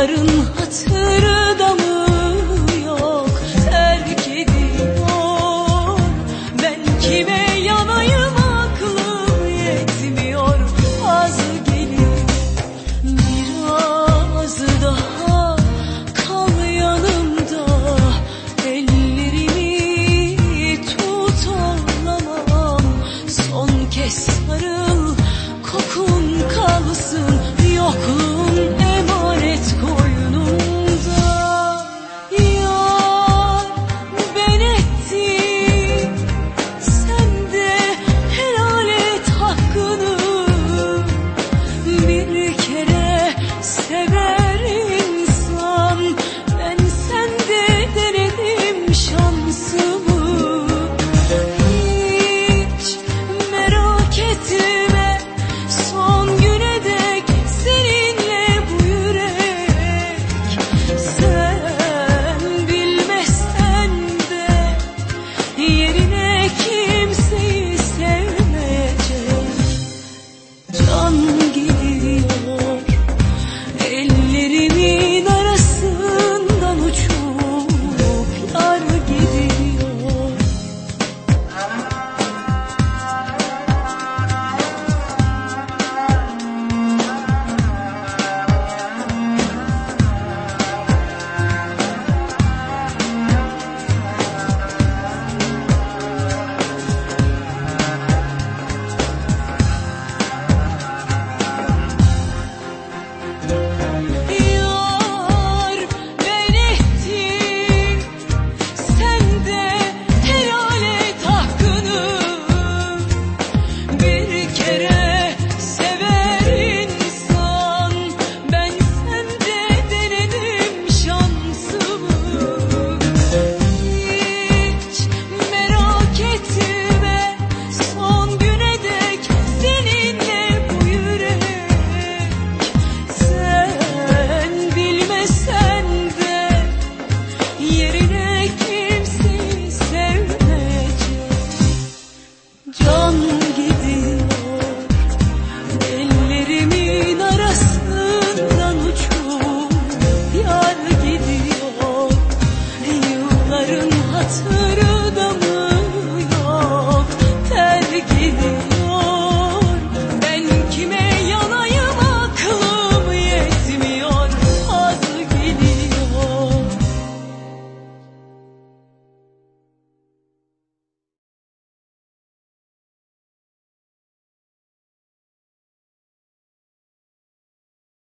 Yarın hatırı